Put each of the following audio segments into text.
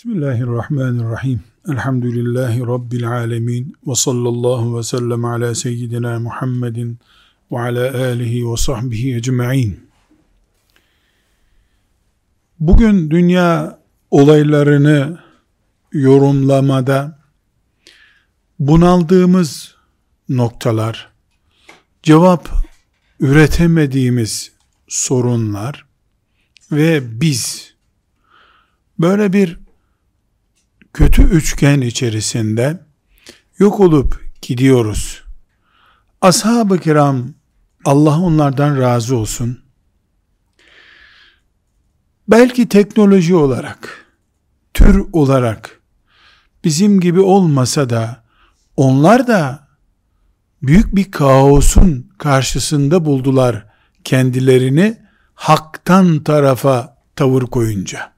Bismillahirrahmanirrahim. Elhamdülillahi Rabbil alemin. Ve sallallahu ve sellem ala seyyidina Muhammedin ve ala alihi ve sahbihi ecma'in. Bugün dünya olaylarını yorumlamada bunaldığımız noktalar, cevap üretemediğimiz sorunlar ve biz böyle bir kötü üçgen içerisinde yok olup gidiyoruz. Ashab-ı kiram Allah onlardan razı olsun. Belki teknoloji olarak, tür olarak bizim gibi olmasa da onlar da büyük bir kaosun karşısında buldular kendilerini haktan tarafa tavır koyunca.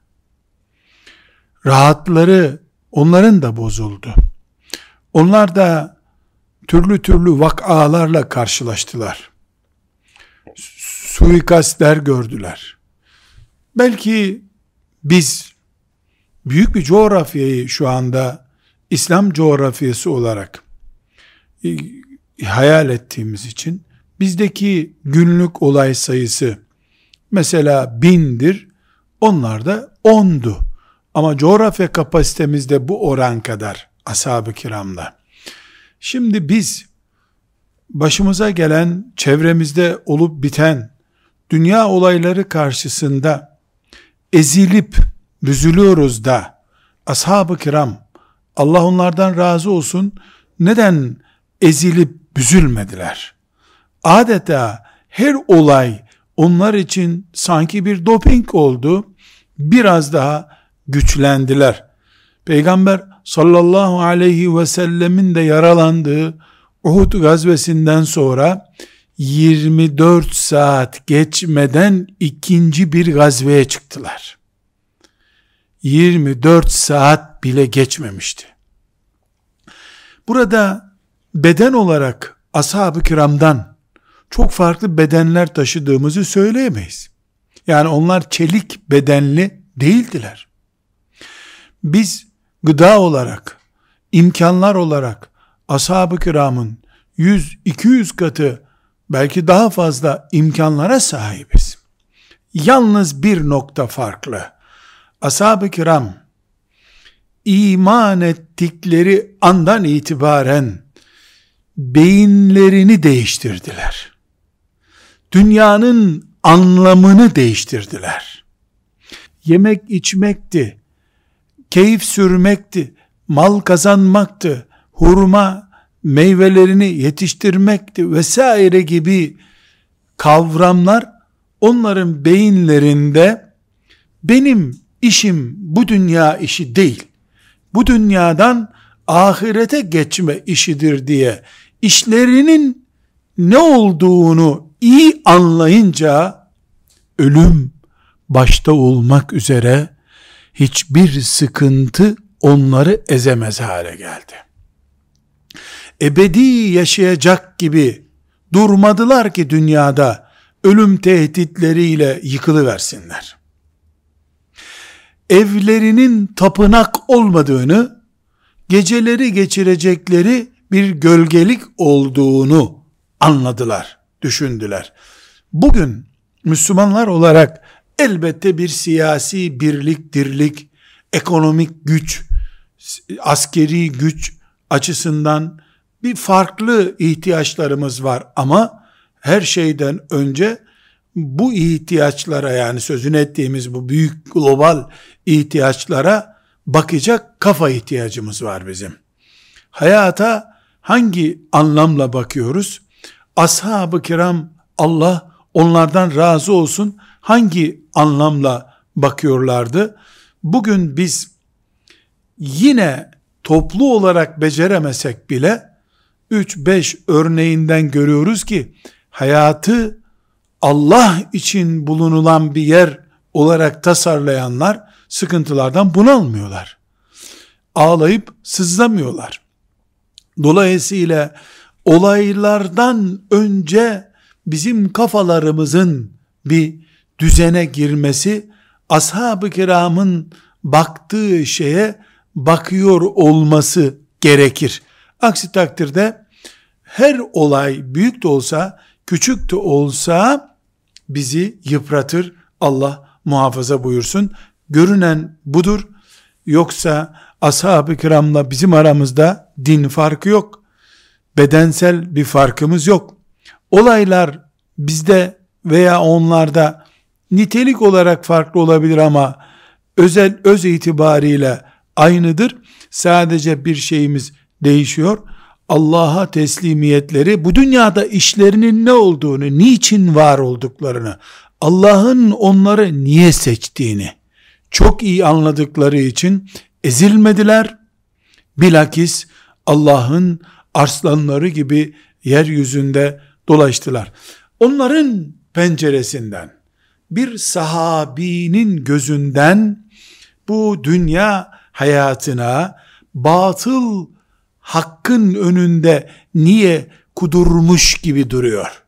Rahatları onların da bozuldu. Onlar da türlü türlü vakalarla karşılaştılar. Suikastler gördüler. Belki biz büyük bir coğrafyayı şu anda İslam coğrafyası olarak e, hayal ettiğimiz için bizdeki günlük olay sayısı mesela bindir, onlar da ondu. Ama coğrafya kapasitemizde bu oran kadar ashab-ı kiramla. Şimdi biz başımıza gelen, çevremizde olup biten dünya olayları karşısında ezilip büzülüyoruz da ashab-ı kiram Allah onlardan razı olsun neden ezilip büzülmediler? Adeta her olay onlar için sanki bir doping oldu. Biraz daha güçlendiler. Peygamber sallallahu aleyhi ve sellemin de yaralandığı Uhud gazvesinden sonra 24 saat geçmeden ikinci bir gazveye çıktılar. 24 saat bile geçmemişti. Burada beden olarak ashab-ı kiramdan çok farklı bedenler taşıdığımızı söyleyemeyiz. Yani onlar çelik bedenli değildiler. Biz gıda olarak, imkanlar olarak ashab-ı kiramın 100-200 katı belki daha fazla imkanlara sahibiz. Yalnız bir nokta farklı. Ashab-ı kiram iman ettikleri andan itibaren beyinlerini değiştirdiler. Dünyanın anlamını değiştirdiler. Yemek içmekti, keyif sürmekti, mal kazanmaktı, hurma meyvelerini yetiştirmekti vesaire gibi kavramlar onların beyinlerinde benim işim bu dünya işi değil. Bu dünyadan ahirete geçme işidir diye işlerinin ne olduğunu iyi anlayınca ölüm başta olmak üzere hiçbir sıkıntı onları ezemez hale geldi. Ebedi yaşayacak gibi durmadılar ki dünyada ölüm tehditleriyle yıkılıversinler. Evlerinin tapınak olmadığını, geceleri geçirecekleri bir gölgelik olduğunu anladılar, düşündüler. Bugün Müslümanlar olarak elbette bir siyasi birlik, dirlik, ekonomik güç, askeri güç açısından bir farklı ihtiyaçlarımız var ama her şeyden önce bu ihtiyaçlara yani sözünü ettiğimiz bu büyük global ihtiyaçlara bakacak kafa ihtiyacımız var bizim. Hayata hangi anlamla bakıyoruz? Ashab-ı kiram Allah onlardan razı olsun hangi anlamla bakıyorlardı? Bugün biz yine toplu olarak beceremesek bile 3-5 örneğinden görüyoruz ki hayatı Allah için bulunulan bir yer olarak tasarlayanlar sıkıntılardan bunalmıyorlar. Ağlayıp sızlamıyorlar. Dolayısıyla olaylardan önce bizim kafalarımızın bir düzene girmesi ashab-ı kiramın baktığı şeye bakıyor olması gerekir. Aksi takdirde her olay büyük de olsa, küçük de olsa bizi yıpratır. Allah muhafaza buyursun. Görünen budur. Yoksa ashab-ı kiramla bizim aramızda din farkı yok. Bedensel bir farkımız yok. Olaylar bizde veya onlarda nitelik olarak farklı olabilir ama özel öz itibariyle aynıdır. Sadece bir şeyimiz değişiyor. Allah'a teslimiyetleri bu dünyada işlerinin ne olduğunu, niçin var olduklarını, Allah'ın onları niye seçtiğini çok iyi anladıkları için ezilmediler. Bilakis Allah'ın arslanları gibi yeryüzünde dolaştılar. Onların penceresinden bir sahabinin gözünden bu dünya hayatına batıl hakkın önünde niye kudurmuş gibi duruyor?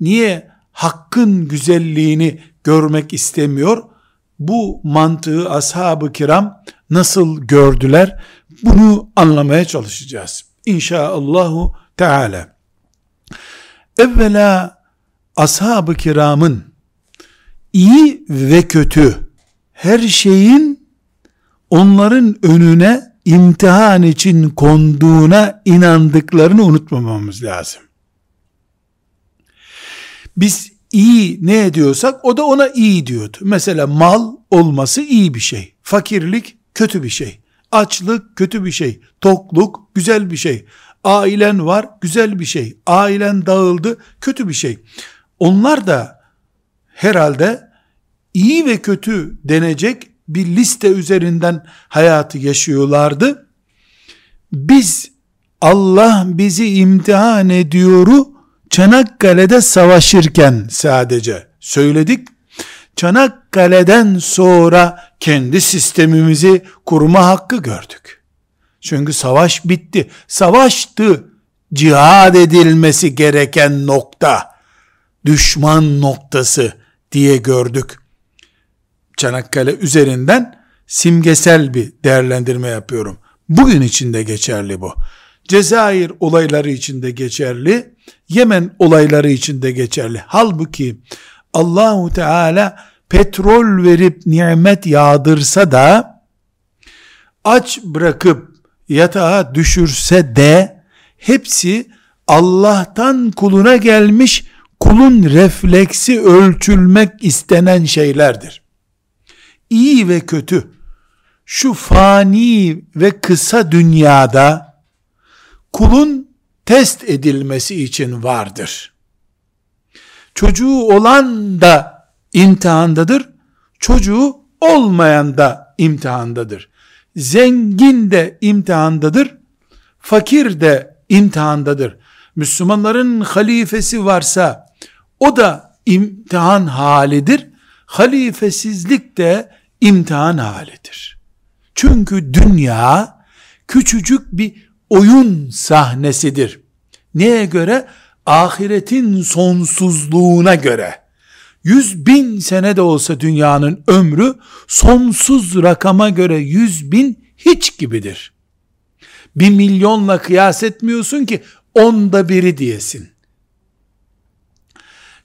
Niye hakkın güzelliğini görmek istemiyor? Bu mantığı ashab-ı kiram nasıl gördüler? Bunu anlamaya çalışacağız. İnşaallahu Teala. Evvela ashab-ı kiramın iyi ve kötü her şeyin onların önüne imtihan için konduğuna inandıklarını unutmamamız lazım. Biz iyi ne ediyorsak o da ona iyi diyordu. Mesela mal olması iyi bir şey. Fakirlik kötü bir şey. Açlık kötü bir şey. Tokluk güzel bir şey. Ailen var güzel bir şey. Ailen dağıldı kötü bir şey. Onlar da herhalde iyi ve kötü denecek bir liste üzerinden hayatı yaşıyorlardı. Biz Allah bizi imtihan ediyoru Çanakkale'de savaşırken sadece söyledik. Çanakkale'den sonra kendi sistemimizi kurma hakkı gördük. Çünkü savaş bitti. Savaştı. Cihad edilmesi gereken nokta. Düşman noktası diye gördük. Çanakkale üzerinden simgesel bir değerlendirme yapıyorum. Bugün içinde geçerli bu. Cezayir olayları içinde geçerli, Yemen olayları içinde geçerli. Halbuki Allahu Teala petrol verip nimet yağdırsa da aç bırakıp yatağa düşürse de hepsi Allah'tan kuluna gelmiş kulun refleksi ölçülmek istenen şeylerdir iyi ve kötü şu fani ve kısa dünyada kulun test edilmesi için vardır. Çocuğu olan da imtihandadır, çocuğu olmayan da imtihandadır. Zengin de imtihandadır, fakir de imtihandadır. Müslümanların halifesi varsa o da imtihan halidir. Halifesizlik de imtihan halidir. Çünkü dünya küçücük bir oyun sahnesidir. Neye göre? Ahiretin sonsuzluğuna göre. Yüz bin sene de olsa dünyanın ömrü sonsuz rakama göre yüz bin hiç gibidir. Bir milyonla kıyas etmiyorsun ki onda biri diyesin.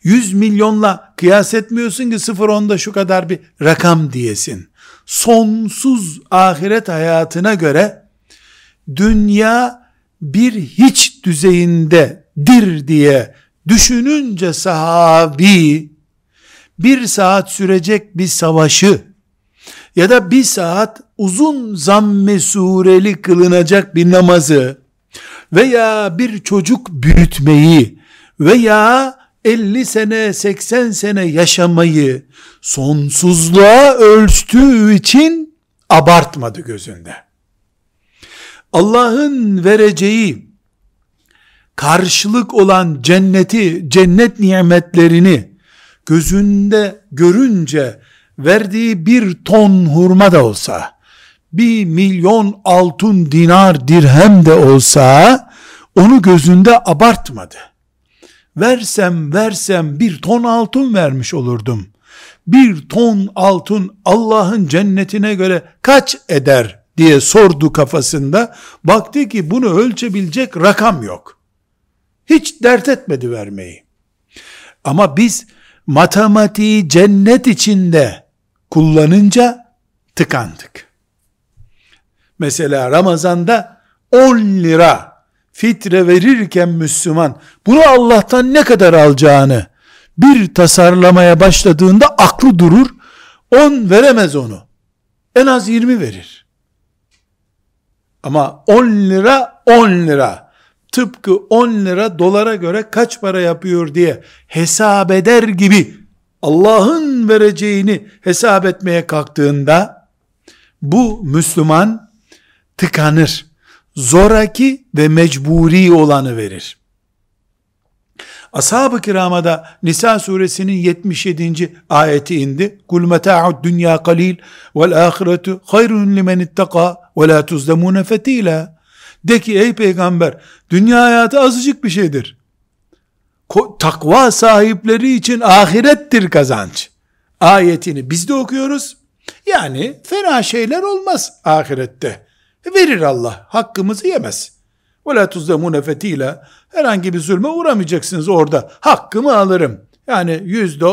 100 milyonla kıyas etmiyorsun ki sıfır onda şu kadar bir rakam diyesin. Sonsuz ahiret hayatına göre dünya bir hiç düzeyindedir diye düşününce sahabi bir saat sürecek bir savaşı ya da bir saat uzun zamme sureli kılınacak bir namazı veya bir çocuk büyütmeyi veya 50 sene 80 sene yaşamayı sonsuzluğa ölçtüğü için abartmadı gözünde. Allah'ın vereceği karşılık olan cenneti, cennet nimetlerini gözünde görünce verdiği bir ton hurma da olsa, bir milyon altın dinar dirhem de olsa, onu gözünde abartmadı versem versem bir ton altın vermiş olurdum. Bir ton altın Allah'ın cennetine göre kaç eder diye sordu kafasında. Baktı ki bunu ölçebilecek rakam yok. Hiç dert etmedi vermeyi. Ama biz matematiği cennet içinde kullanınca tıkandık. Mesela Ramazan'da 10 lira fitre verirken Müslüman bunu Allah'tan ne kadar alacağını bir tasarlamaya başladığında aklı durur. 10 veremez onu. En az 20 verir. Ama 10 lira 10 lira. Tıpkı 10 lira dolara göre kaç para yapıyor diye hesap eder gibi Allah'ın vereceğini hesap etmeye kalktığında bu Müslüman tıkanır. Zoraki ve mecburi olanı verir. Ashab-ı kirama da Nisa suresinin 77. ayeti indi. Kul meta'ud dünya kalil vel ahiretu hayrun limen ittaka ve la tuzlemune fetila. De ki ey peygamber dünya hayatı azıcık bir şeydir. Takva sahipleri için ahirettir kazanç. Ayetini biz de okuyoruz. Yani fena şeyler olmaz ahirette. Verir Allah. Hakkımızı yemez. La tuzlemune fetila. Herhangi bir zulme uğramayacaksınız orada. Hakkımı alırım. Yani yüzde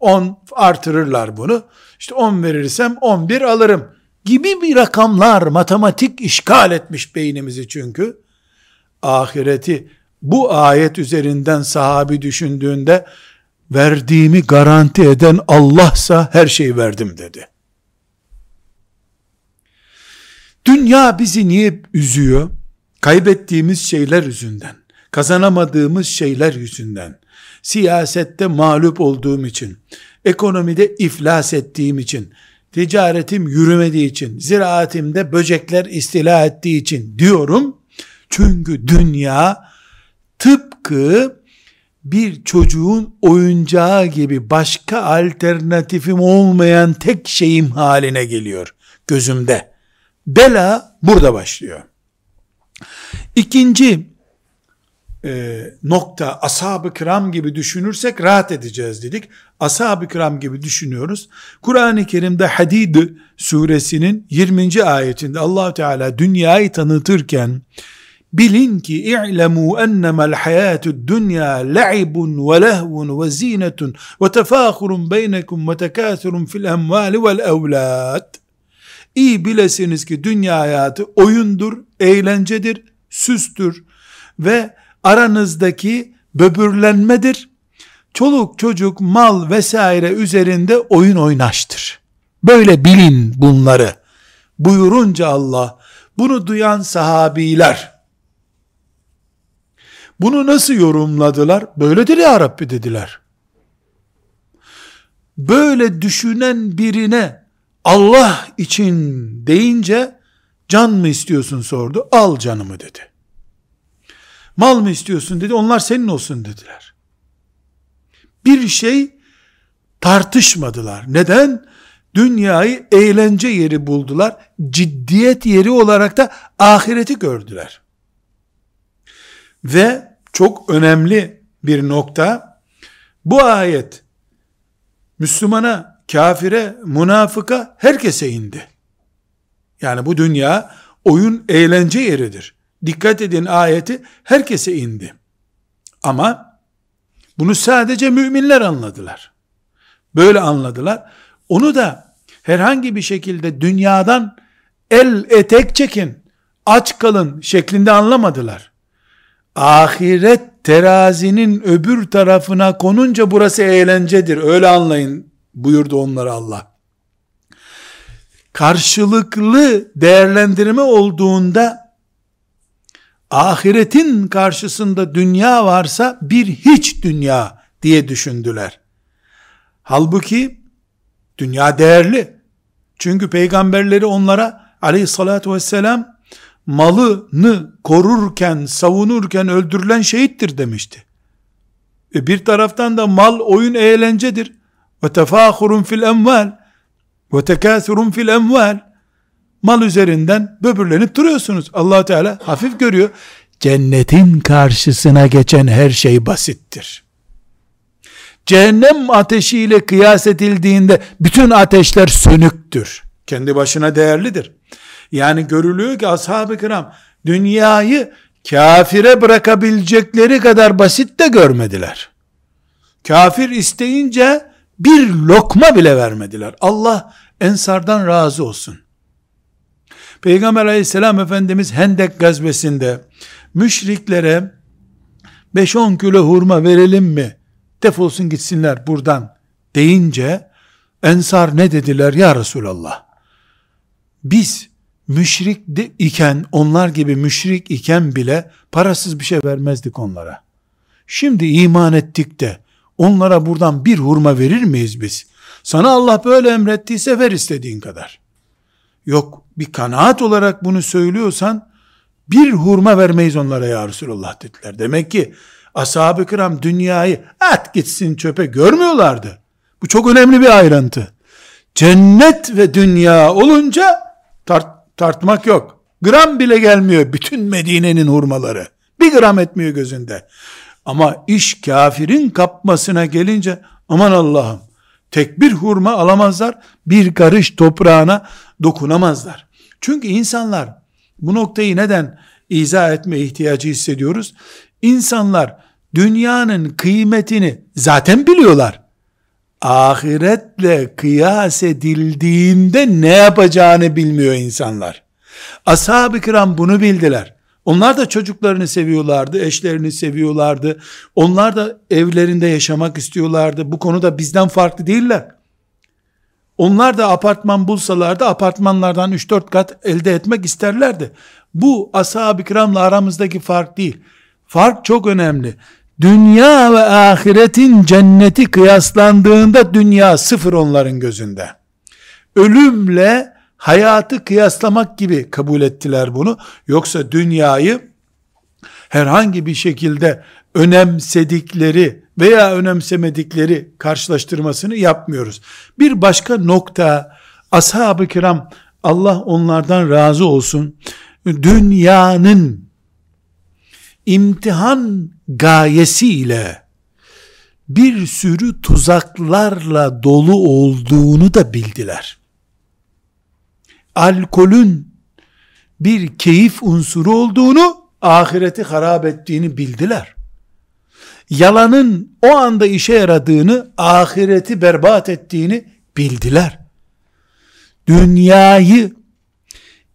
on artırırlar bunu. İşte on verirsem on bir alırım. Gibi bir rakamlar matematik işgal etmiş beynimizi çünkü. Ahireti bu ayet üzerinden sahabi düşündüğünde verdiğimi garanti eden Allah'sa her şeyi verdim dedi. Dünya bizi niye üzüyor? Kaybettiğimiz şeyler yüzünden, kazanamadığımız şeyler yüzünden, siyasette mağlup olduğum için, ekonomide iflas ettiğim için, ticaretim yürümediği için, ziraatimde böcekler istila ettiği için diyorum. Çünkü dünya tıpkı bir çocuğun oyuncağı gibi başka alternatifim olmayan tek şeyim haline geliyor gözümde. Bela burada başlıyor. İkinci e, nokta ashab-ı kiram gibi düşünürsek rahat edeceğiz dedik. Ashab-ı kiram gibi düşünüyoruz. Kur'an-ı Kerim'de Hadid suresinin 20. ayetinde allah Teala dünyayı tanıtırken bilin ki i'lemu ennemel hayatü dünya la'ibun ve lehvun ve zinetun ve tefâhurun beynekum ve tekâthurun fil emvâli vel evlâd İyi bilesiniz ki dünya hayatı oyundur, eğlencedir, süstür ve aranızdaki böbürlenmedir. Çoluk çocuk, mal vesaire üzerinde oyun oynaştır. Böyle bilin bunları. Buyurunca Allah, bunu duyan sahabiler, bunu nasıl yorumladılar? Böyledir ya Rabbi dediler. Böyle düşünen birine Allah için deyince can mı istiyorsun sordu. Al canımı dedi. Mal mı istiyorsun dedi. Onlar senin olsun dediler. Bir şey tartışmadılar. Neden? Dünyayı eğlence yeri buldular. Ciddiyet yeri olarak da ahireti gördüler. Ve çok önemli bir nokta bu ayet Müslümana, kafire, münafıka herkese indi. Yani bu dünya oyun eğlence yeridir. Dikkat edin ayeti herkese indi. Ama bunu sadece müminler anladılar. Böyle anladılar. Onu da herhangi bir şekilde dünyadan el etek çekin, aç kalın şeklinde anlamadılar. Ahiret terazinin öbür tarafına konunca burası eğlencedir. Öyle anlayın buyurdu onlara Allah. Karşılıklı değerlendirme olduğunda ahiretin karşısında dünya varsa bir hiç dünya diye düşündüler. Halbuki dünya değerli. Çünkü peygamberleri onlara aleyhissalatü vesselam malını korurken, savunurken öldürülen şehittir demişti. E bir taraftan da mal oyun eğlencedir. Ve tefahurun fil emval ve tekâthurun fil emval mal üzerinden böbürlenip duruyorsunuz. allah Teala hafif görüyor. Cennetin karşısına geçen her şey basittir. cehennem ateşiyle kıyas edildiğinde bütün ateşler sönüktür. Kendi başına değerlidir. Yani görülüyor ki ashab-ı kiram dünyayı kafire bırakabilecekleri kadar basit de görmediler. Kafir isteyince bir lokma bile vermediler. Allah ensardan razı olsun. Peygamber aleyhisselam Efendimiz Hendek gazvesinde müşriklere 5-10 kilo hurma verelim mi? Defolsun gitsinler buradan deyince ensar ne dediler ya Resulallah? Biz müşrik iken onlar gibi müşrik iken bile parasız bir şey vermezdik onlara. Şimdi iman ettik de onlara buradan bir hurma verir miyiz biz? Sana Allah böyle emrettiyse ver istediğin kadar. Yok bir kanaat olarak bunu söylüyorsan bir hurma vermeyiz onlara ya Resulullah dediler. Demek ki ashab-ı kiram dünyayı at gitsin çöpe görmüyorlardı. Bu çok önemli bir ayrıntı. Cennet ve dünya olunca tart, tartmak yok. Gram bile gelmiyor bütün Medine'nin hurmaları. Bir gram etmiyor gözünde. Ama iş kafirin kapmasına gelince aman Allah'ım tek bir hurma alamazlar. Bir karış toprağına dokunamazlar. Çünkü insanlar bu noktayı neden izah etme ihtiyacı hissediyoruz? İnsanlar dünyanın kıymetini zaten biliyorlar. Ahiretle kıyas edildiğinde ne yapacağını bilmiyor insanlar. Ashab-ı kiram bunu bildiler. Onlar da çocuklarını seviyorlardı, eşlerini seviyorlardı. Onlar da evlerinde yaşamak istiyorlardı. Bu konuda bizden farklı değiller. Onlar da apartman bulsalardı apartmanlardan 3-4 kat elde etmek isterlerdi. Bu ashab-ı kiramla aramızdaki fark değil. Fark çok önemli. Dünya ve ahiretin cenneti kıyaslandığında dünya sıfır onların gözünde. Ölümle hayatı kıyaslamak gibi kabul ettiler bunu. Yoksa dünyayı herhangi bir şekilde önemsedikleri veya önemsemedikleri karşılaştırmasını yapmıyoruz. Bir başka nokta ashab-ı kiram Allah onlardan razı olsun dünyanın imtihan gayesiyle bir sürü tuzaklarla dolu olduğunu da bildiler. Alkolün bir keyif unsuru olduğunu, ahireti harap ettiğini bildiler. Yalanın o anda işe yaradığını, ahireti berbat ettiğini bildiler. Dünyayı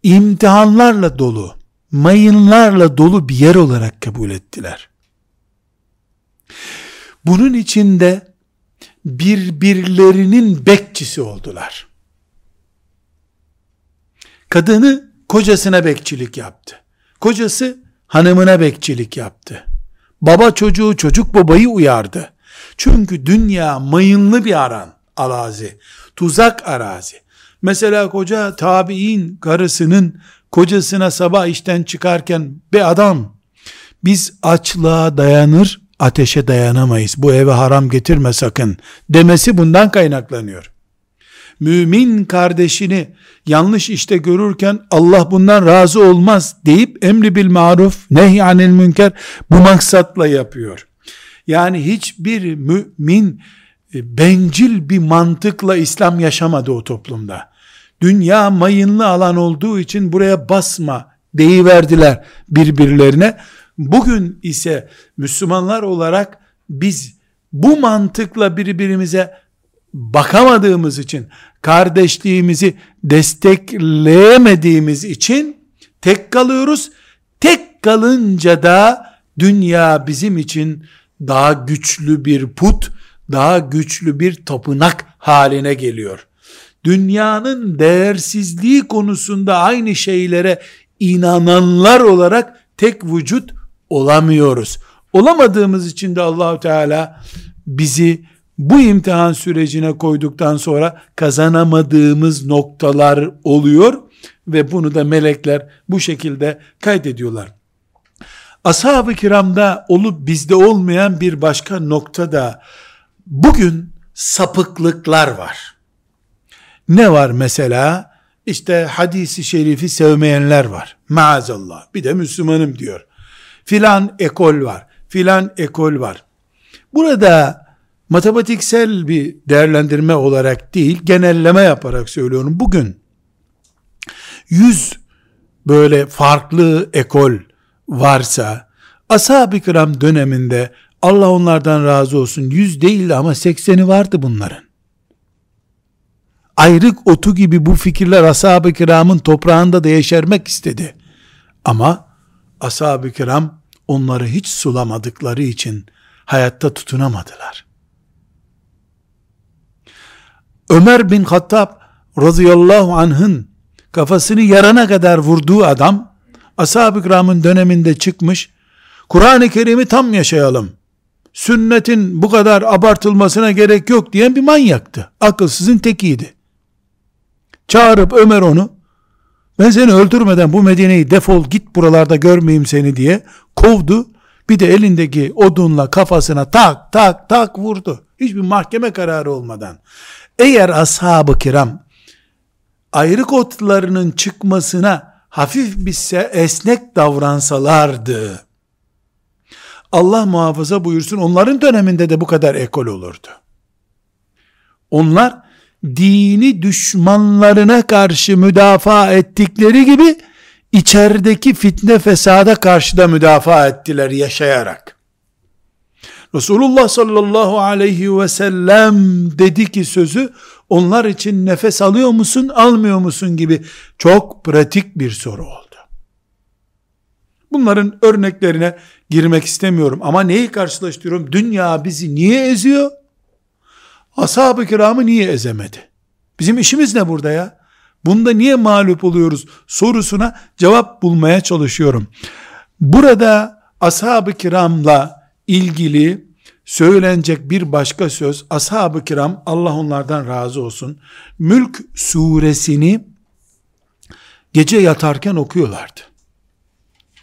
imtihanlarla dolu, mayınlarla dolu bir yer olarak kabul ettiler. Bunun içinde birbirlerinin bekçisi oldular. Kadını kocasına bekçilik yaptı. Kocası hanımına bekçilik yaptı. Baba çocuğu çocuk babayı uyardı. Çünkü dünya mayınlı bir aran, arazi, tuzak arazi. Mesela koca tabi'in karısının kocasına sabah işten çıkarken be adam biz açlığa dayanır ateşe dayanamayız bu eve haram getirme sakın demesi bundan kaynaklanıyor. Mümin kardeşini yanlış işte görürken Allah bundan razı olmaz deyip emri bil maruf nehyanil münker bu maksatla yapıyor. Yani hiçbir mümin e, bencil bir mantıkla İslam yaşamadı o toplumda. Dünya mayınlı alan olduğu için buraya basma deyiverdiler birbirlerine. Bugün ise Müslümanlar olarak biz bu mantıkla birbirimize bakamadığımız için, kardeşliğimizi destekleyemediğimiz için tek kalıyoruz. Tek kalınca da dünya bizim için daha güçlü bir put, daha güçlü bir tapınak haline geliyor dünyanın değersizliği konusunda aynı şeylere inananlar olarak tek vücut olamıyoruz. Olamadığımız için de Allahu Teala bizi bu imtihan sürecine koyduktan sonra kazanamadığımız noktalar oluyor ve bunu da melekler bu şekilde kaydediyorlar. Ashab-ı kiramda olup bizde olmayan bir başka nokta da bugün sapıklıklar var. Ne var mesela? İşte hadisi şerifi sevmeyenler var. Maazallah. Bir de Müslümanım diyor. Filan ekol var. Filan ekol var. Burada matematiksel bir değerlendirme olarak değil, genelleme yaparak söylüyorum. Bugün 100 böyle farklı ekol varsa, ashab-ı kiram döneminde Allah onlardan razı olsun 100 değildi ama 80'i vardı bunların. Ayrık otu gibi bu fikirler ashab-ı kiramın toprağında da yeşermek istedi. Ama ashab-ı kiram onları hiç sulamadıkları için hayatta tutunamadılar. Ömer bin Hattab radıyallahu anh'ın kafasını yarana kadar vurduğu adam ashab-ı kiramın döneminde çıkmış Kur'an-ı Kerim'i tam yaşayalım. Sünnetin bu kadar abartılmasına gerek yok diyen bir manyaktı. Akılsızın tekiydi. Çağırıp Ömer onu ben seni öldürmeden bu Medine'yi defol git buralarda görmeyeyim seni diye kovdu. Bir de elindeki odunla kafasına tak tak tak vurdu. Hiçbir mahkeme kararı olmadan. Eğer ashab-ı kiram ayrık otlarının çıkmasına hafif bir esnek davransalardı, Allah muhafaza buyursun onların döneminde de bu kadar ekol olurdu. Onlar dini düşmanlarına karşı müdafaa ettikleri gibi içerideki fitne fesada karşı da müdafaa ettiler yaşayarak. Resulullah sallallahu aleyhi ve sellem dedi ki sözü onlar için nefes alıyor musun almıyor musun gibi çok pratik bir soru oldu. Bunların örneklerine girmek istemiyorum ama neyi karşılaştırıyorum? Dünya bizi niye eziyor? Ashab-ı kiramı niye ezemedi? Bizim işimiz ne burada ya? Bunda niye mağlup oluyoruz sorusuna cevap bulmaya çalışıyorum. Burada ashab-ı kiramla ilgili söylenecek bir başka söz ashab-ı kiram Allah onlardan razı olsun Mülk suresini gece yatarken okuyorlardı.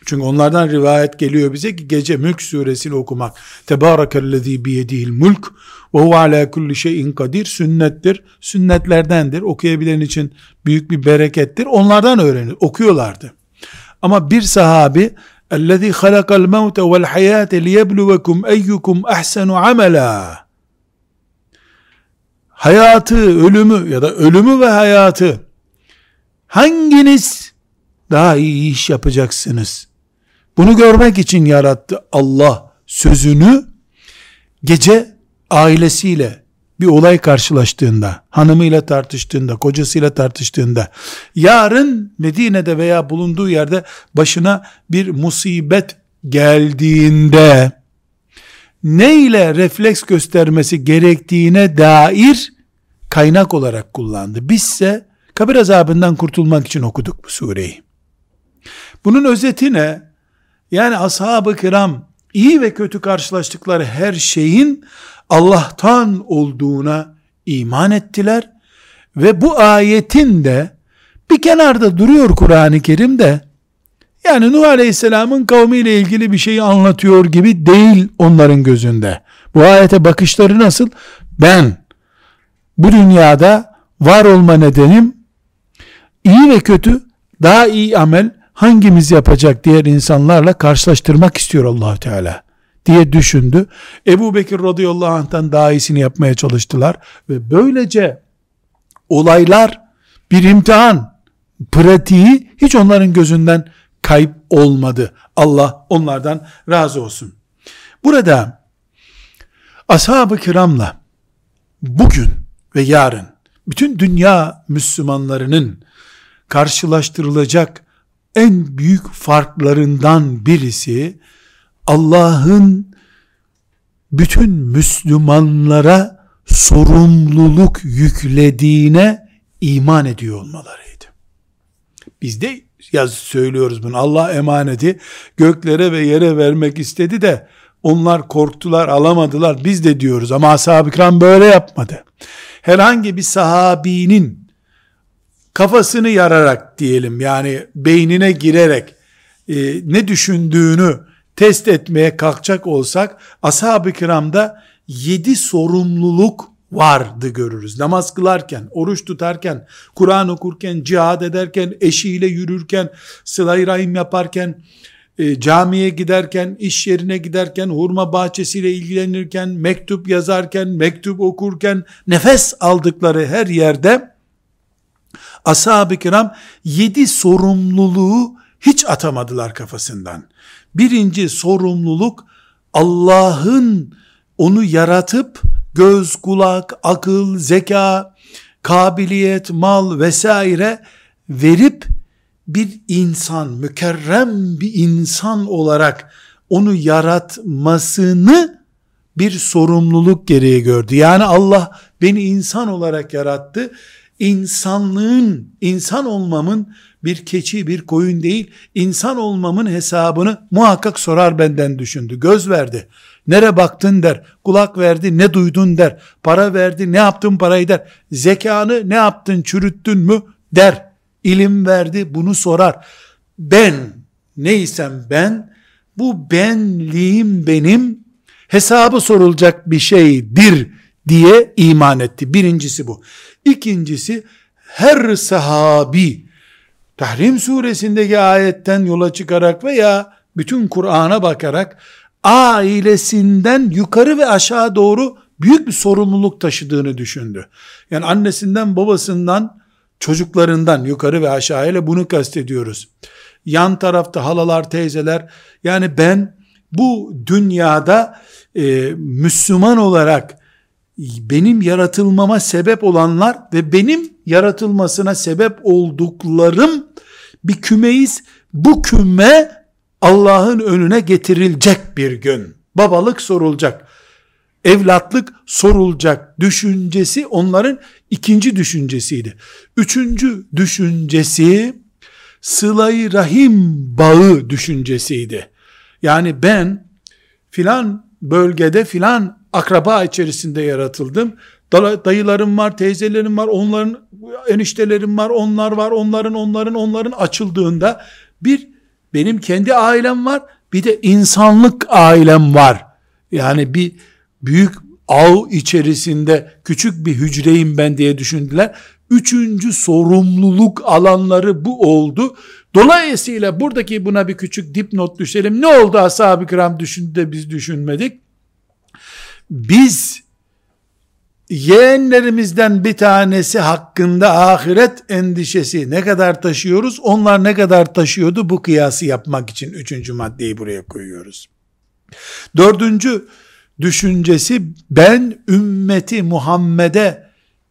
Çünkü onlardan rivayet geliyor bize ki gece Mülk suresini okumak. Tebârekellezî biyedihil mülk ve huve alâ kulli şeyin kadir sünnettir. Sünnetlerdendir. Okuyabilen için büyük bir berekettir. Onlardan öğrenir. Okuyorlardı. Ama bir sahabi اَلَّذ۪ي خَلَقَ الْمَوْتَ وَالْحَيَاةَ لِيَبْلُوَكُمْ اَيُّكُمْ اَحْسَنُ عَمَلًا Hayatı, ölümü ya da ölümü ve hayatı hanginiz daha iyi iş yapacaksınız? Bunu görmek için yarattı Allah sözünü gece ailesiyle bir olay karşılaştığında, hanımıyla tartıştığında, kocasıyla tartıştığında, yarın Medine'de veya bulunduğu yerde başına bir musibet geldiğinde, ne ile refleks göstermesi gerektiğine dair kaynak olarak kullandı. Bizse kabir azabından kurtulmak için okuduk bu sureyi. Bunun özeti ne? Yani ashab-ı kiram iyi ve kötü karşılaştıkları her şeyin Allah'tan olduğuna iman ettiler ve bu ayetin de bir kenarda duruyor Kur'an-ı Kerim'de yani Nuh Aleyhisselam'ın kavmiyle ilgili bir şeyi anlatıyor gibi değil onların gözünde. Bu ayete bakışları nasıl? Ben bu dünyada var olma nedenim iyi ve kötü daha iyi amel hangimiz yapacak diğer insanlarla karşılaştırmak istiyor allah Teala diye düşündü. Ebu Bekir radıyallahu anh'tan daha iyisini yapmaya çalıştılar ve böylece olaylar bir imtihan pratiği hiç onların gözünden kayıp olmadı. Allah onlardan razı olsun. Burada ashab-ı kiramla bugün ve yarın bütün dünya Müslümanlarının karşılaştırılacak en büyük farklarından birisi Allah'ın bütün Müslümanlara sorumluluk yüklediğine iman ediyor olmalarıydı. Biz de yaz söylüyoruz bunu. Allah emaneti göklere ve yere vermek istedi de onlar korktular, alamadılar. Biz de diyoruz ama ashab-ı kiram böyle yapmadı. Herhangi bir sahabinin kafasını yararak diyelim yani beynine girerek e, ne düşündüğünü test etmeye kalkacak olsak ashab-ı kiramda yedi sorumluluk vardı görürüz. Namaz kılarken, oruç tutarken, Kur'an okurken, cihad ederken, eşiyle yürürken, sıla rahim yaparken, e, camiye giderken, iş yerine giderken, hurma bahçesiyle ilgilenirken, mektup yazarken, mektup okurken, nefes aldıkları her yerde ashab-ı kiram yedi sorumluluğu hiç atamadılar kafasından. Birinci sorumluluk Allah'ın onu yaratıp göz, kulak, akıl, zeka, kabiliyet, mal vesaire verip bir insan, mükerrem bir insan olarak onu yaratmasını bir sorumluluk gereği gördü. Yani Allah beni insan olarak yarattı. İnsanlığın, insan olmamın bir keçi, bir koyun değil, insan olmamın hesabını muhakkak sorar benden düşündü. Göz verdi. Nere baktın der. Kulak verdi ne duydun der. Para verdi ne yaptın parayı der. Zekanı ne yaptın çürüttün mü der. İlim verdi bunu sorar. Ben neysem ben bu benliğim benim hesabı sorulacak bir şeydir diye iman etti. Birincisi bu. İkincisi her sahabi Tahrim suresindeki ayetten yola çıkarak veya bütün Kur'an'a bakarak ailesinden yukarı ve aşağı doğru büyük bir sorumluluk taşıdığını düşündü. Yani annesinden, babasından, çocuklarından yukarı ve aşağı ile bunu kastediyoruz. Yan tarafta halalar, teyzeler yani ben bu dünyada e, Müslüman olarak benim yaratılmama sebep olanlar ve benim yaratılmasına sebep olduklarım bir kümeyiz. Bu küme Allah'ın önüne getirilecek bir gün. Babalık sorulacak. Evlatlık sorulacak düşüncesi onların ikinci düşüncesiydi. Üçüncü düşüncesi sılayı rahim bağı düşüncesiydi. Yani ben filan bölgede filan akraba içerisinde yaratıldım. Dayılarım var, teyzelerim var, onların eniştelerim var, onlar var, onların onların onların açıldığında bir benim kendi ailem var, bir de insanlık ailem var. Yani bir büyük ağ içerisinde küçük bir hücreyim ben diye düşündüler. Üçüncü sorumluluk alanları bu oldu. Dolayısıyla buradaki buna bir küçük dipnot düşelim. Ne oldu ashab-ı kiram düşündü de biz düşünmedik? Biz yeğenlerimizden bir tanesi hakkında ahiret endişesi ne kadar taşıyoruz? Onlar ne kadar taşıyordu? Bu kıyası yapmak için üçüncü maddeyi buraya koyuyoruz. Dördüncü düşüncesi ben ümmeti Muhammed'e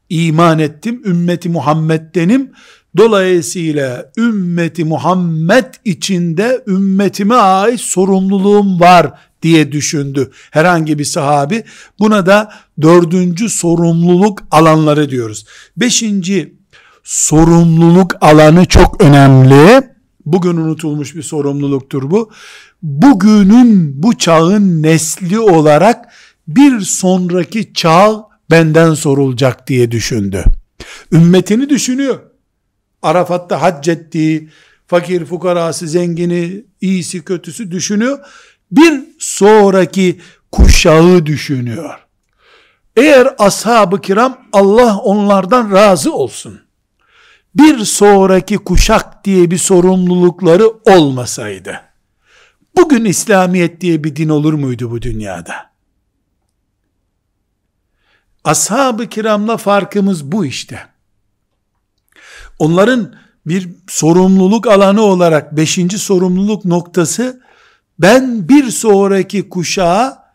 iman ettim. Ümmeti Muhammed'denim. Dolayısıyla ümmeti Muhammed içinde ümmetime ait sorumluluğum var diye düşündü herhangi bir sahabi. Buna da dördüncü sorumluluk alanları diyoruz. Beşinci sorumluluk alanı çok önemli. Bugün unutulmuş bir sorumluluktur bu. Bugünün bu çağın nesli olarak bir sonraki çağ benden sorulacak diye düşündü. Ümmetini düşünüyor. Arafat'ta hac ettiği, fakir fukarası, zengini, iyisi kötüsü düşünüyor bir sonraki kuşağı düşünüyor. Eğer ashab-ı kiram Allah onlardan razı olsun. Bir sonraki kuşak diye bir sorumlulukları olmasaydı, bugün İslamiyet diye bir din olur muydu bu dünyada? Ashab-ı kiramla farkımız bu işte. Onların bir sorumluluk alanı olarak beşinci sorumluluk noktası ben bir sonraki kuşağa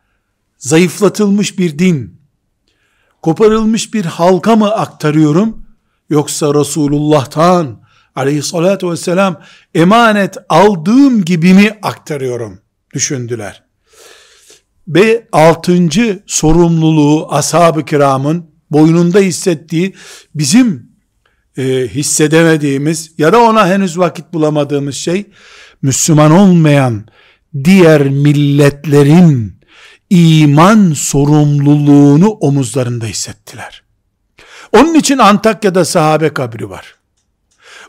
zayıflatılmış bir din, koparılmış bir halka mı aktarıyorum, yoksa Resulullah'tan aleyhissalatü vesselam emanet aldığım gibi mi aktarıyorum düşündüler. Ve altıncı sorumluluğu ashab-ı kiramın boynunda hissettiği bizim e, hissedemediğimiz ya da ona henüz vakit bulamadığımız şey Müslüman olmayan diğer milletlerin iman sorumluluğunu omuzlarında hissettiler. Onun için Antakya'da sahabe kabri var.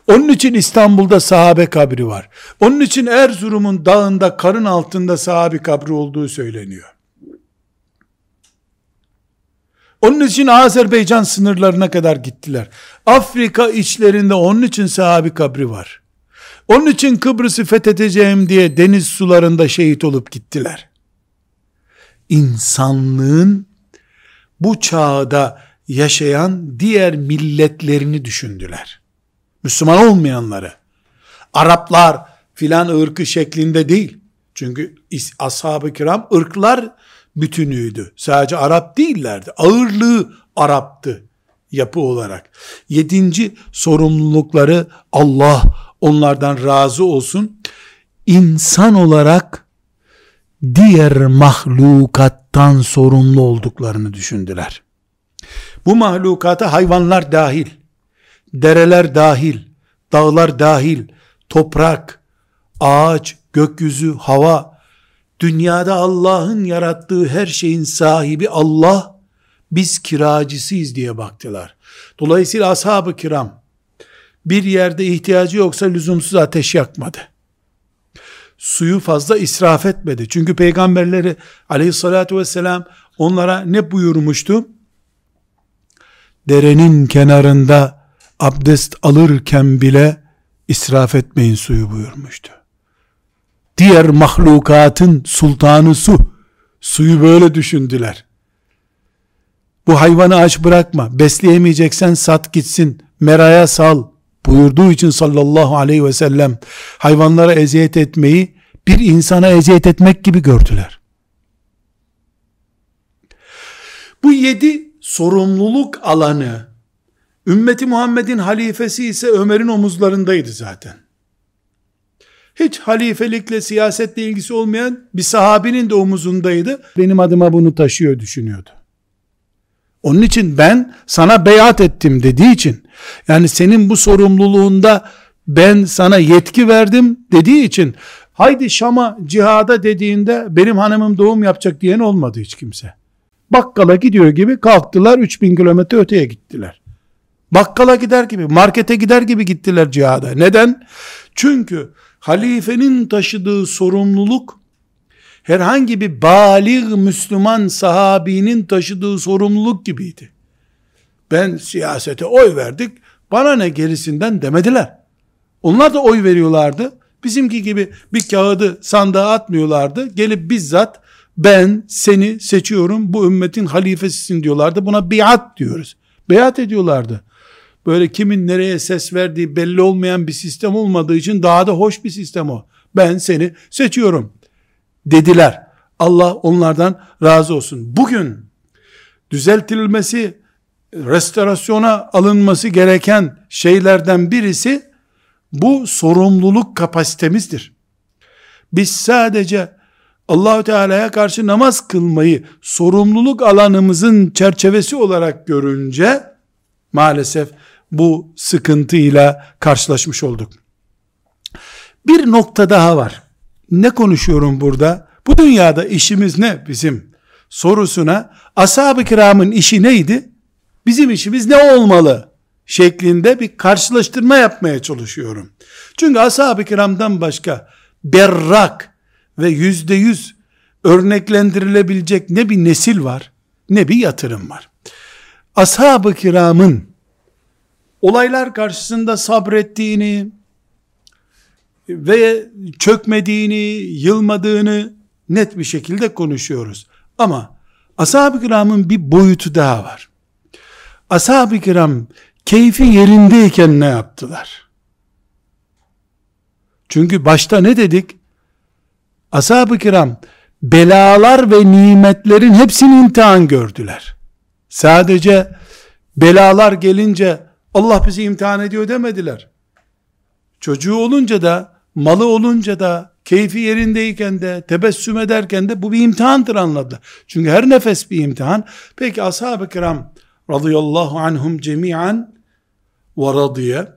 Onun için İstanbul'da sahabe kabri var. Onun için Erzurum'un dağında karın altında sahabe kabri olduğu söyleniyor. Onun için Azerbaycan sınırlarına kadar gittiler. Afrika içlerinde onun için sahabi kabri var. Onun için Kıbrıs'ı fethedeceğim diye deniz sularında şehit olup gittiler. İnsanlığın bu çağda yaşayan diğer milletlerini düşündüler. Müslüman olmayanları. Araplar filan ırkı şeklinde değil. Çünkü ashab-ı kiram ırklar bütünüydü. Sadece Arap değillerdi. Ağırlığı Arap'tı yapı olarak. Yedinci sorumlulukları Allah onlardan razı olsun. İnsan olarak diğer mahlukattan sorumlu olduklarını düşündüler. Bu mahlukata hayvanlar dahil, dereler dahil, dağlar dahil, toprak, ağaç, gökyüzü, hava, dünyada Allah'ın yarattığı her şeyin sahibi Allah, biz kiracısıyız diye baktılar. Dolayısıyla ashab-ı kiram, bir yerde ihtiyacı yoksa lüzumsuz ateş yakmadı. Suyu fazla israf etmedi. Çünkü peygamberleri aleyhissalatü vesselam onlara ne buyurmuştu? Derenin kenarında abdest alırken bile israf etmeyin suyu buyurmuştu. Diğer mahlukatın sultanı su. Suyu böyle düşündüler. Bu hayvanı aç bırakma. Besleyemeyeceksen sat gitsin. Meraya sal buyurduğu için sallallahu aleyhi ve sellem hayvanlara eziyet etmeyi bir insana eziyet etmek gibi gördüler. Bu yedi sorumluluk alanı ümmeti Muhammed'in halifesi ise Ömer'in omuzlarındaydı zaten. Hiç halifelikle siyasetle ilgisi olmayan bir sahabinin de omuzundaydı. Benim adıma bunu taşıyor düşünüyordu. Onun için ben sana beyat ettim dediği için yani senin bu sorumluluğunda ben sana yetki verdim dediği için haydi Şam'a cihada dediğinde benim hanımım doğum yapacak diyen olmadı hiç kimse. Bakkala gidiyor gibi kalktılar 3000 kilometre öteye gittiler. Bakkala gider gibi, markete gider gibi gittiler cihada. Neden? Çünkü halifenin taşıdığı sorumluluk herhangi bir balik Müslüman sahabinin taşıdığı sorumluluk gibiydi. Ben siyasete oy verdik, bana ne gerisinden demediler. Onlar da oy veriyorlardı. Bizimki gibi bir kağıdı sandığa atmıyorlardı. Gelip bizzat ben seni seçiyorum bu ümmetin halifesisin diyorlardı. Buna biat diyoruz. Beyat ediyorlardı. Böyle kimin nereye ses verdiği belli olmayan bir sistem olmadığı için daha da hoş bir sistem o. Ben seni seçiyorum dediler. Allah onlardan razı olsun. Bugün düzeltilmesi, restorasyona alınması gereken şeylerden birisi bu sorumluluk kapasitemizdir. Biz sadece Allahü Teala'ya karşı namaz kılmayı sorumluluk alanımızın çerçevesi olarak görünce maalesef bu sıkıntıyla karşılaşmış olduk. Bir nokta daha var. Ne konuşuyorum burada? Bu dünyada işimiz ne bizim sorusuna ashab-ı kiramın işi neydi? Bizim işimiz ne olmalı? şeklinde bir karşılaştırma yapmaya çalışıyorum. Çünkü ashab-ı kiramdan başka berrak ve yüzde yüz örneklendirilebilecek ne bir nesil var ne bir yatırım var. Ashab-ı kiramın olaylar karşısında sabrettiğini ve çökmediğini, yılmadığını net bir şekilde konuşuyoruz. Ama ashab-ı kiramın bir boyutu daha var. Ashab-ı kiram keyfi yerindeyken ne yaptılar? Çünkü başta ne dedik? Ashab-ı kiram belalar ve nimetlerin hepsini imtihan gördüler. Sadece belalar gelince Allah bizi imtihan ediyor demediler. Çocuğu olunca da, malı olunca da, keyfi yerindeyken de, tebessüm ederken de bu bir imtihandır anladılar. Çünkü her nefes bir imtihan. Peki ashab-ı kiram radıyallahu anhum cemiyen ve radiye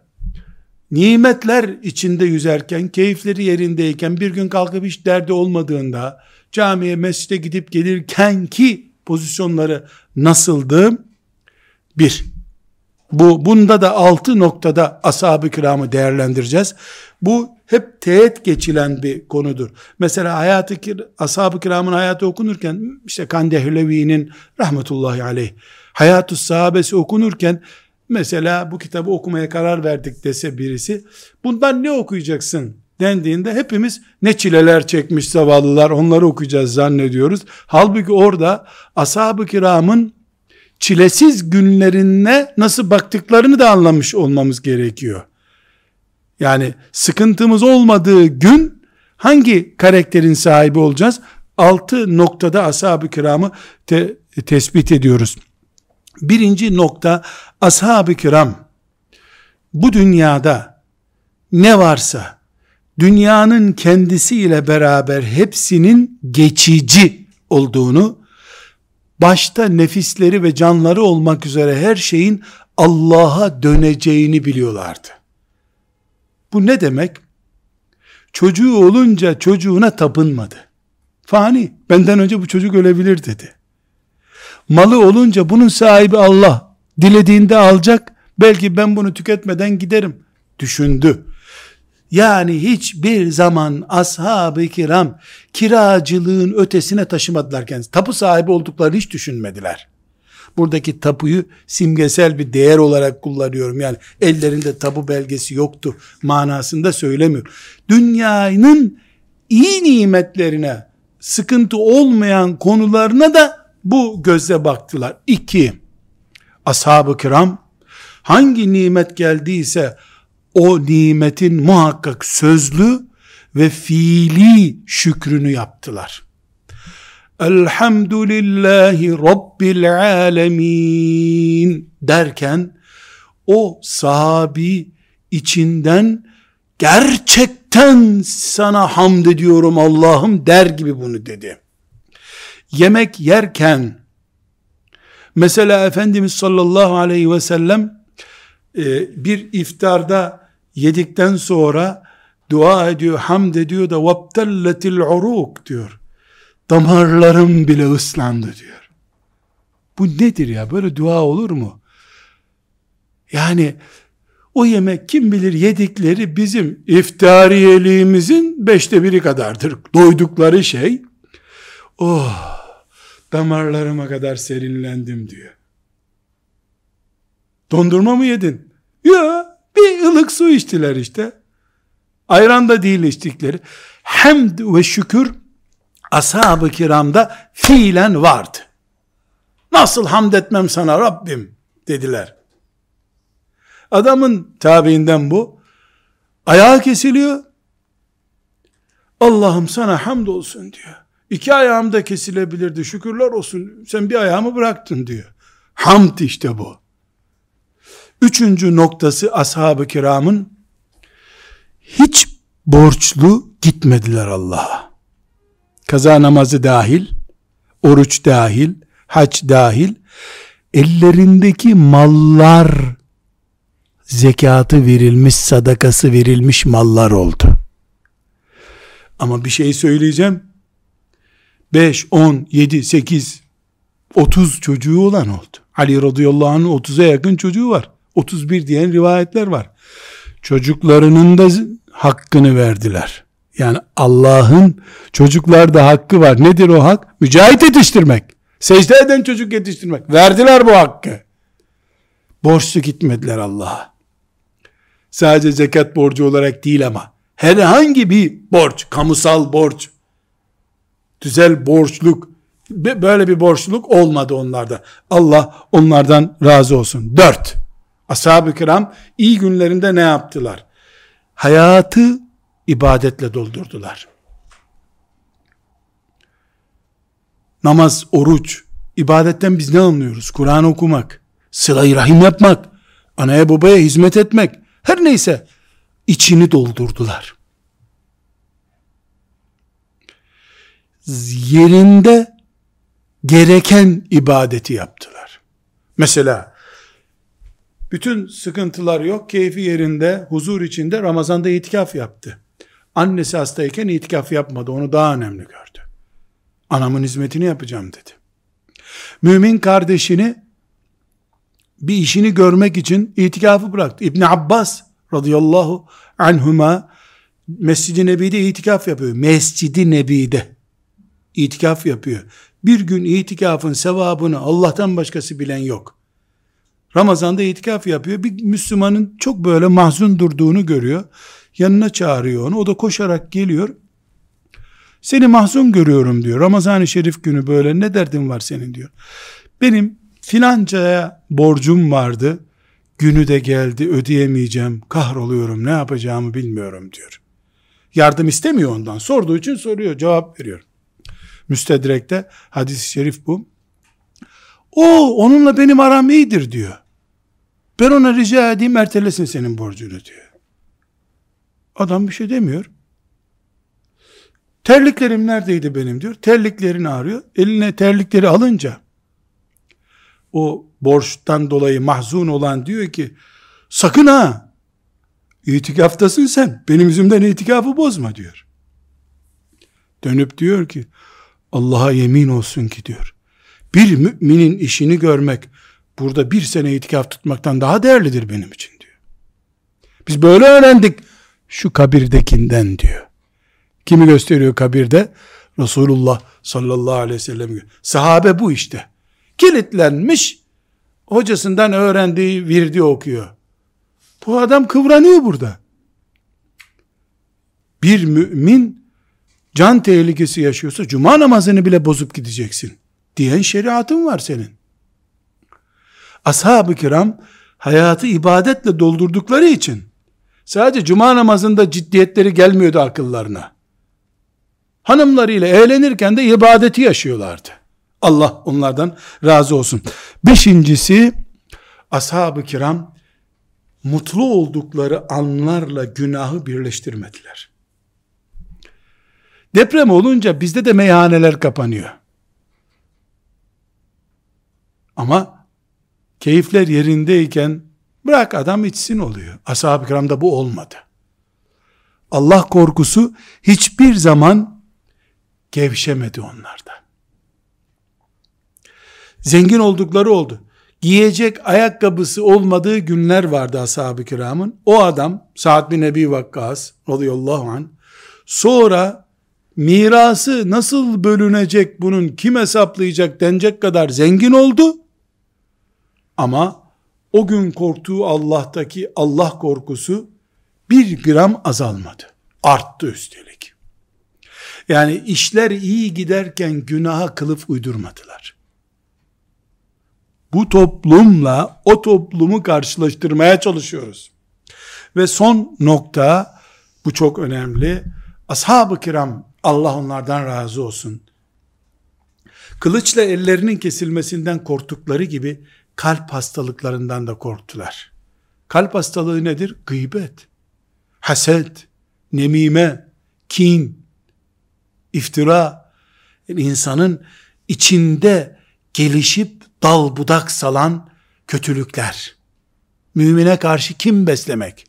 nimetler içinde yüzerken, keyifleri yerindeyken, bir gün kalkıp hiç derdi olmadığında, camiye, mescide gidip gelirken ki pozisyonları nasıldı? Bir, bu, bunda da altı noktada ashab-ı kiramı değerlendireceğiz. Bu hep teğet geçilen bir konudur. Mesela hayatı ashab-ı kiramın hayatı okunurken işte Kandehlevi'nin rahmetullahi aleyh hayatü sahabesi okunurken mesela bu kitabı okumaya karar verdik dese birisi, bundan ne okuyacaksın dendiğinde hepimiz ne çileler çekmiş zavallılar onları okuyacağız zannediyoruz. Halbuki orada ashab-ı kiramın çilesiz günlerine nasıl baktıklarını da anlamış olmamız gerekiyor. Yani sıkıntımız olmadığı gün hangi karakterin sahibi olacağız? Altı noktada ashab-ı kiramı te, tespit ediyoruz. Birinci nokta ashab-ı kiram bu dünyada ne varsa dünyanın kendisiyle beraber hepsinin geçici olduğunu başta nefisleri ve canları olmak üzere her şeyin Allah'a döneceğini biliyorlardı. Bu ne demek? Çocuğu olunca çocuğuna tapınmadı. Fani, benden önce bu çocuk ölebilir dedi. Malı olunca bunun sahibi Allah. Dilediğinde alacak, belki ben bunu tüketmeden giderim. Düşündü. Yani hiçbir zaman ashab-ı kiram kiracılığın ötesine taşımadılar kendisi. Tapu sahibi olduklarını hiç düşünmediler. Buradaki tapuyu simgesel bir değer olarak kullanıyorum. Yani ellerinde tapu belgesi yoktu manasında söylemiyorum. Dünyanın iyi nimetlerine, sıkıntı olmayan konularına da bu gözle baktılar. İki, ashab-ı kiram hangi nimet geldiyse o nimetin muhakkak sözlü ve fiili şükrünü yaptılar. Elhamdülillahi Rabbil alemin derken o sahabi içinden gerçekten sana hamd ediyorum Allah'ım der gibi bunu dedi. Yemek yerken mesela Efendimiz sallallahu aleyhi ve sellem e, bir iftarda yedikten sonra dua ediyor, hamd ediyor da vabtelletil uruk diyor. Damarlarım bile ıslandı diyor. Bu nedir ya? Böyle dua olur mu? Yani o yemek kim bilir yedikleri bizim iftariyeliğimizin beşte biri kadardır. Doydukları şey, oh damarlarıma kadar serinlendim diyor. Dondurma mı yedin? Ya bir ılık su içtiler işte. Ayran da değil içtikleri. Hamd ve şükür ashab-ı kiramda fiilen vardı. Nasıl hamd etmem sana Rabbim dediler. Adamın tabiinden bu. Ayağı kesiliyor. Allah'ım sana hamd olsun diyor. İki ayağım da kesilebilirdi. Şükürler olsun. Sen bir ayağımı bıraktın diyor. Hamd işte bu. Üçüncü noktası ashab-ı kiramın hiç borçlu gitmediler Allah'a. Kaza namazı dahil, oruç dahil, hac dahil, ellerindeki mallar zekatı verilmiş, sadakası verilmiş mallar oldu. Ama bir şey söyleyeceğim. 5, 10, 7, 8, 30 çocuğu olan oldu. Ali radıyallahu anh'ın 30'a yakın çocuğu var. 31 diyen rivayetler var. Çocuklarının da hakkını verdiler. Yani Allah'ın çocuklarda hakkı var. Nedir o hak? Mücahit yetiştirmek. Secde eden çocuk yetiştirmek. Verdiler bu hakkı. Borçlu gitmediler Allah'a. Sadece zekat borcu olarak değil ama herhangi bir borç, kamusal borç, güzel borçluk, böyle bir borçluluk olmadı onlarda. Allah onlardan razı olsun. Dört, ashab-ı kiram iyi günlerinde ne yaptılar? Hayatı ibadetle doldurdular. Namaz, oruç, ibadetten biz ne anlıyoruz? Kur'an okumak, sıla rahim yapmak, anaya babaya hizmet etmek, her neyse içini doldurdular. Yerinde gereken ibadeti yaptılar. Mesela bütün sıkıntılar yok, keyfi yerinde, huzur içinde Ramazan'da itikaf yaptı. Annesi hastayken itikaf yapmadı, onu daha önemli gördü. Anamın hizmetini yapacağım dedi. Mümin kardeşini bir işini görmek için itikafı bıraktı. İbni Abbas radıyallahu anhuma Mescid-i Nebi'de itikaf yapıyor. Mescid-i Nebi'de itikaf yapıyor. Bir gün itikafın sevabını Allah'tan başkası bilen yok. Ramazan'da itikaf yapıyor. Bir Müslümanın çok böyle mahzun durduğunu görüyor. Yanına çağırıyor onu. O da koşarak geliyor. Seni mahzun görüyorum diyor. Ramazan-ı Şerif günü böyle ne derdin var senin diyor. Benim filancaya borcum vardı. Günü de geldi ödeyemeyeceğim. Kahroluyorum ne yapacağımı bilmiyorum diyor. Yardım istemiyor ondan. Sorduğu için soruyor. Cevap veriyor. Müstedrek'te hadis-i şerif bu. O onunla benim aram iyidir diyor. Ben ona rica edeyim ertelesin senin borcunu diyor. Adam bir şey demiyor. Terliklerim neredeydi benim diyor. Terliklerini arıyor. Eline terlikleri alınca o borçtan dolayı mahzun olan diyor ki sakın ha itikaftasın sen benim yüzümden itikafı bozma diyor. Dönüp diyor ki Allah'a yemin olsun ki diyor bir müminin işini görmek burada bir sene itikaf tutmaktan daha değerlidir benim için diyor. Biz böyle öğrendik şu kabirdekinden diyor. Kimi gösteriyor kabirde? Resulullah sallallahu aleyhi ve sellem. Sahabe bu işte. Kilitlenmiş, hocasından öğrendiği virdi okuyor. Bu adam kıvranıyor burada. Bir mümin can tehlikesi yaşıyorsa cuma namazını bile bozup gideceksin diyen şeriatın var senin. Ashab-ı kiram hayatı ibadetle doldurdukları için sadece cuma namazında ciddiyetleri gelmiyordu akıllarına. Hanımlarıyla eğlenirken de ibadeti yaşıyorlardı. Allah onlardan razı olsun. Beşincisi ashab-ı kiram mutlu oldukları anlarla günahı birleştirmediler. Deprem olunca bizde de meyhaneler kapanıyor. Ama keyifler yerindeyken bırak adam içsin oluyor. Ashab-ı kiramda bu olmadı. Allah korkusu hiçbir zaman gevşemedi onlarda. Zengin oldukları oldu. Giyecek ayakkabısı olmadığı günler vardı ashab-ı kiramın. O adam Sa'd bin Ebi Vakkas radıyallahu anh sonra mirası nasıl bölünecek bunun kim hesaplayacak denecek kadar zengin oldu. Ama o gün korktuğu Allah'taki Allah korkusu bir gram azalmadı. Arttı üstelik. Yani işler iyi giderken günaha kılıf uydurmadılar. Bu toplumla o toplumu karşılaştırmaya çalışıyoruz. Ve son nokta, bu çok önemli. Ashab-ı kiram, Allah onlardan razı olsun. Kılıçla ellerinin kesilmesinden korktukları gibi, kalp hastalıklarından da korktular. Kalp hastalığı nedir? Gıybet, haset, nemime, kin, iftira. Yani insanın içinde gelişip dal budak salan kötülükler. Mümine karşı kim beslemek?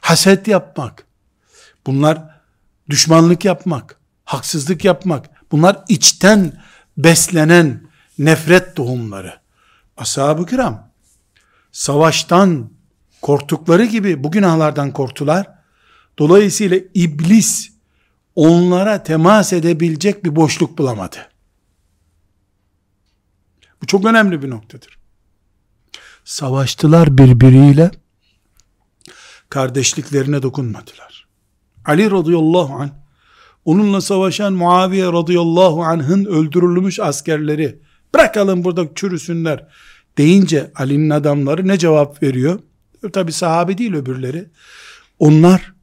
Haset yapmak. Bunlar düşmanlık yapmak, haksızlık yapmak. Bunlar içten beslenen nefret tohumları. Ashab-ı kiram savaştan korktukları gibi bu günahlardan korktular. Dolayısıyla iblis onlara temas edebilecek bir boşluk bulamadı. Bu çok önemli bir noktadır. Savaştılar birbiriyle, kardeşliklerine dokunmadılar. Ali radıyallahu anh, onunla savaşan Muaviye radıyallahu anh'ın öldürülmüş askerleri, bırakalım burada çürüsünler deyince Ali'nin adamları ne cevap veriyor? Tabi sahabe değil öbürleri. Onlar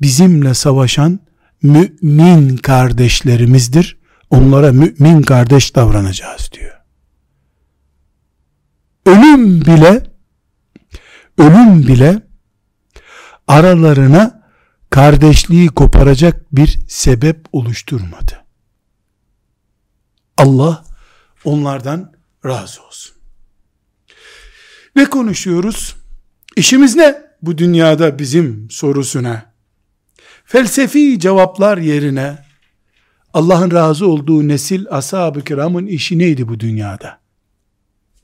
bizimle savaşan mümin kardeşlerimizdir. Onlara mümin kardeş davranacağız diyor. Ölüm bile ölüm bile aralarına kardeşliği koparacak bir sebep oluşturmadı. Allah onlardan razı olsun. Ne konuşuyoruz? İşimiz ne bu dünyada bizim sorusuna? Felsefi cevaplar yerine Allah'ın razı olduğu nesil ashab-ı kiramın işi neydi bu dünyada?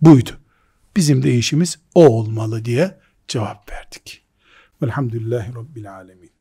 Buydu. Bizim de işimiz o olmalı diye cevap verdik. Velhamdülillahi Rabbil Alemin.